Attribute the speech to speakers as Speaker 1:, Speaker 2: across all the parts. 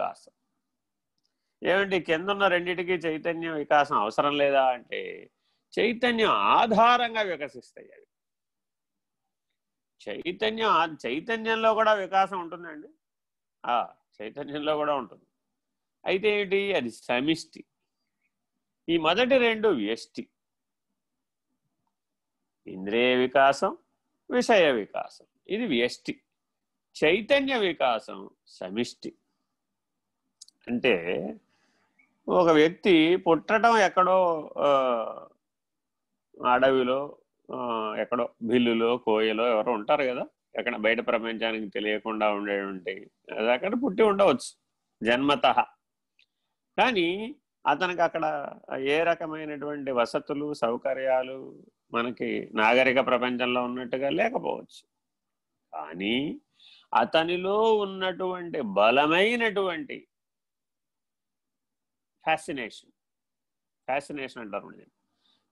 Speaker 1: వికాసం. ఏమిటి కిందన్న రెండిటికి చైతన్యం వికాసం అవసరం లేదా అంటే చైతన్యం ఆధారంగా వికసిస్తాయి అవి. చైతన్యం చైతన్యంలో కూడా వికాసం ఉంటుందండి? చైతన్యంలో కూడా ఉంటుంది. అయితే ఏంటి? అది సమిష్టి. ఈ మొదటి రెండు వ్యష్టి. ఇంద్రియ వికాసం విషయ వికాసం. ఇది వ్యష్టి. చైతన్య వికాసం సమిష్టి. అంటే ఒక వ్యక్తి పుట్టడం ఎక్కడో అడవిలో ఎక్కడో బిల్లులో కోయలో ఎవరో ఉంటారు కదా ఎక్కడ బయట ప్రపంచానికి తెలియకుండా ఉండేటువంటి అది అక్కడ పుట్టి ఉండవచ్చు జన్మత. కానీ అతనికి అక్కడ ఏ రకమైనటువంటి వసతులు సౌకర్యాలు మనకి నాగరిక ప్రపంచంలో ఉన్నట్టుగా లేకపోవచ్చు. కానీ అతనిలో ఉన్నటువంటి బలమైనటువంటి ఫ్యాసినేషన్ ఫ్యాసినేషన్ అంటారు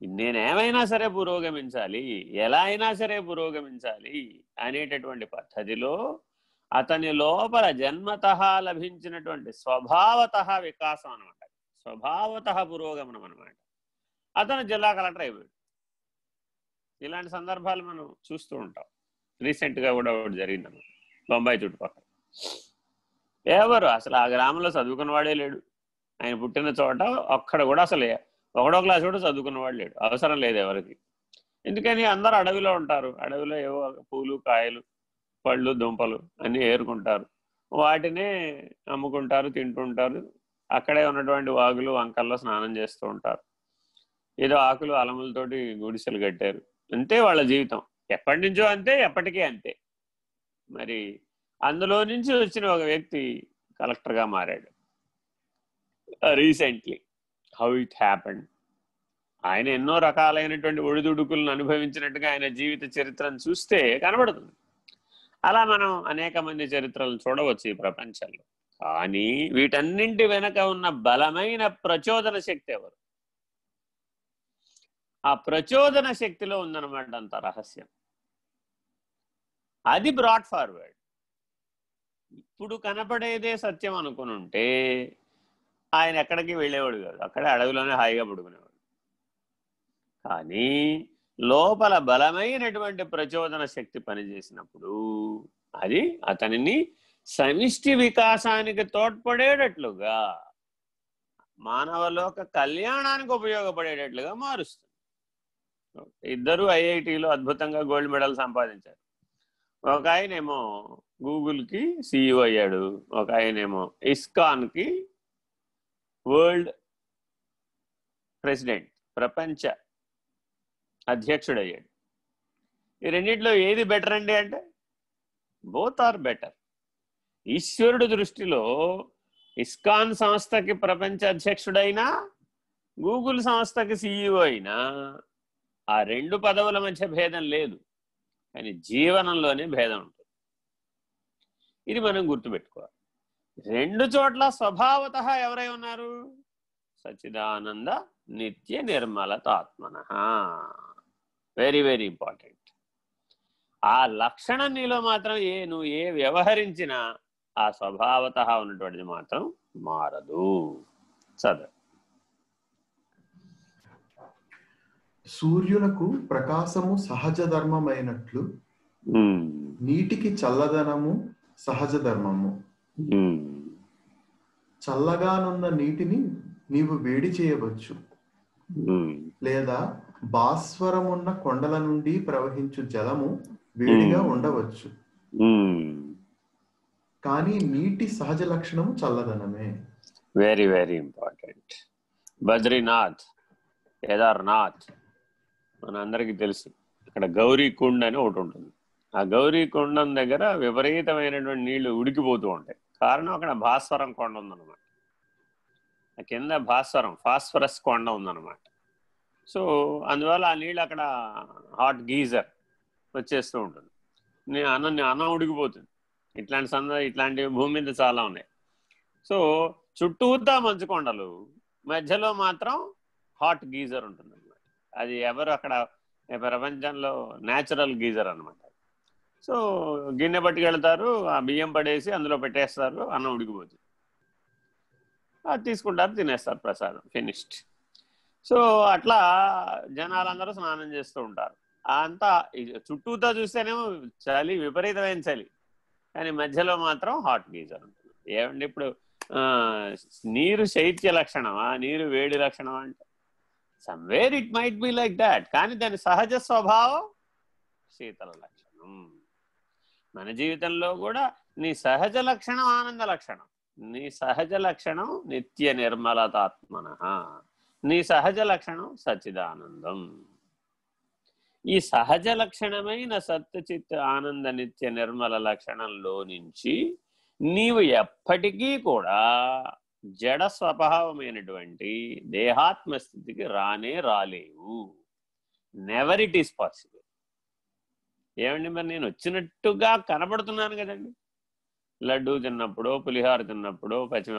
Speaker 1: నేనేమైనా సరే పురోగమించాలి ఎలా అయినా సరే పురోగమించాలి అనేటటువంటి పద్ధతిలో అతని లోపల జన్మత లభించినటువంటి స్వభావత వికాసం అనమాట స్వభావత పురోగమనం అనమాట అతను జిల్లా కలెక్టర్ అయిపోయాడు. ఇలాంటి సందర్భాలు మనం చూస్తూ ఉంటాం. రీసెంట్గా కూడా ఒకటి జరిగిందన్నమాట. బొంబాయి చుట్టుపక్కల. ఎవరు? అసలు ఆ గ్రామంలో చదువుకున్నవాడే లేడు. ఆయన పుట్టిన చోట ఒక్కడ కూడా అసలు ఒకడో క్లాస్ కూడా చదువుకున్నవాడు లేడు. అవసరం లేదు ఎవరికి. ఎందుకని అందరూ అడవిలో ఉంటారు. అడవిలో ఏవో పూలు కాయలు పళ్ళు దుంపలు అన్నీ ఏరుకుంటారు. వాటినే అమ్ముకుంటారు తింటుంటారు. అక్కడే ఉన్నటువంటి వాగులు వంకల్లో స్నానం చేస్తూ ఉంటారు. ఏదో ఆకులు అలములతోటి గుడిసెలు కట్టారు. అంతే వాళ్ళ జీవితం. ఎప్పటి నుంచో అంతే ఎప్పటికీ అంతే. మరి అందులో నుంచి వచ్చిన ఒక వ్యక్తి కలెక్టర్గా మారాడు. రీసెంట్లీ హౌ ఇట్ హ్యాపెండ్ ఆయన ఎన్నో రకాలైనటువంటి ఒడిదుడుకులను అనుభవించినట్టుగా ఆయన జీవిత చరిత్రను చూస్తే కనబడుతుంది. అలా మనం అనేక మంది చరిత్రలను చూడవచ్చు ఈ ప్రపంచంలో. కానీ వీటన్నింటి వెనక ఉన్న బలమైన ప్రచోదన శక్తి ఎవరు? ఆ ప్రచోదన శక్తిలో ఉందన్నమాట అంత రహస్యం. అది బ్రాడ్ ఫార్వర్డ్ ఇప్పుడు కనపడేదే సత్యం అనుకుని ఉంటే ఆయన ఎక్కడికి వెళ్ళేవాడు కాదు. అక్కడే అడవిలోనే హాయిగా పడుకునేవాడు. కానీ లోపల బలమైనటువంటి ప్రచోదన శక్తి పనిచేసినప్పుడు అది అతనిని సమిష్టి వికాసానికి తోడ్పడేటట్లుగా మానవలోక కళ్యాణానికి ఉపయోగపడేటట్లుగా మారుస్తుంది. ఇద్దరు ఐఐటిలో అద్భుతంగా గోల్డ్ మెడల్ సంపాదించారు. ఒక ఆయనేమో గూగుల్కి సిఇఓ అయ్యాడు. ఒక ఆయనేమో ఇస్కాన్కి వరల్డ్ ప్రెసిడెంట్ ప్రపంచ అధ్యక్షుడయ్యాడు. ఈ రెండింటిలో ఏది బెటర్ అండి అంటే బోత్ ఆర్ బెటర్ ఈశ్వరుడు దృష్టిలో ఇస్కాన్ సంస్థకి ప్రపంచ అధ్యక్షుడైనా గూగుల్ సంస్థకి సీఈఓ అయినా ఆ రెండు పదవుల మధ్య భేదం లేదు. కానీ జీవనంలోనే భేదం ఉంటుంది. ఇది మనం గుర్తుపెట్టుకోవాలి. రెండు చోట్ల స్వభావత ఎవరై ఉన్నారు? సచిదానంద నిత్య నిర్మలతాత్మన వెరీ వెరీ ఇంపార్టెంట్ ఆ లక్షణం నీలో మాత్రం ఏ నువ్వు ఏ వ్యవహరించినా ఆ స్వభావత ఉన్నటువంటిది మాత్రం మారదు. చదువు
Speaker 2: సూర్యునకు ప్రకాశము సహజ ధర్మమైనట్లు నీటికి చల్లదనము సహజ ధర్మము. చల్లగానున్న నీటిని నీవు వేడి చేయవచ్చు. లేదా భాస్వరమున్న కొండల నుండి ప్రవహించు జలము వేడిగా ఉండవచ్చు. కానీ నీటి సహజ లక్షణము చల్లదనమే.
Speaker 1: Very very important Badrinath Kedarnath మనందరికీ తెలుసు. అక్కడ గౌరీ కుండ్ అని ఒకటి ఉంటుంది. ఆ గౌరీ కుండం దగ్గర విపరీతమైనటువంటి నీళ్ళు ఉడికిపోతూ ఉంటాయి. కారణం అక్కడ భాస్వరం కొండ ఉందన్నమాట. కింద భాస్వరం ఫాస్ఫరస్ కొండ ఉందన్నమాట. సో అందువల్ల ఆ నీళ్ళు అక్కడ హాట్ గీజర్ వచ్చేస్తూ ఉంటుంది. నేను అన్న అన్నం ఉడికిపోతుంది. ఇట్లాంటి సంద ఇట్లాంటి భూమి మీద చాలా ఉన్నాయి. సో చుట్టూతా మంచు కొండలు మధ్యలో మాత్రం హాట్ గీజర్ ఉంటుంది అనమాట అది ఎవరు అక్కడ ప్రపంచంలో న్యాచురల్ గీజర్ అనమాట సో గిన్నె పట్టుకెళ్తారు ఆ బియ్యం పడేసి అందులో పెట్టేస్తారు అన్నం ఉడికిపోతుంది అది తీసుకుంటారు తినేస్తారు ప్రసాదం ఫినిష్డ్ సో అట్లా జనాలందరూ స్నానం చేస్తూ ఉంటారు. అంతా చుట్టూతో చూస్తేనేమో చలి విపరీతమైన చలి. కానీ మధ్యలో మాత్రం హాట్ గీజర్ ఉంటుంది. ఏమండి ఇప్పుడు ఆ, నీరు శైత్య లక్షణమా? నీరు వేడి లక్షణమా అంటే? Somewhere it might be like that కానీ దాని సహజ స్వభావం శీతల లక్షణం. మన జీవితంలో కూడా నీ సహజ లక్షణం ఆనంద లక్షణం. నీ సహజ లక్షణం నిత్య నిర్మలతాత్మన. నీ సహజ లక్షణం సచిదానందం ఈ సహజ లక్షణమైన సత్యచిత్ ఆనంద నిత్య నిర్మల లక్షణంలో నుంచి నీవు ఎప్పటికీ కూడా జడ స్వభావమైనటువంటి దేహాత్మ స్థితికి రానే రాలేవు. నెవర్ ఇట్ ఈస్ పాసిబుల్ ఏమండి మరి నేను వచ్చినట్టుగా కనబడుతున్నాను కదండి. లడ్డూ తిన్నప్పుడు పులిహార తిన్నప్పుడు పచ్చి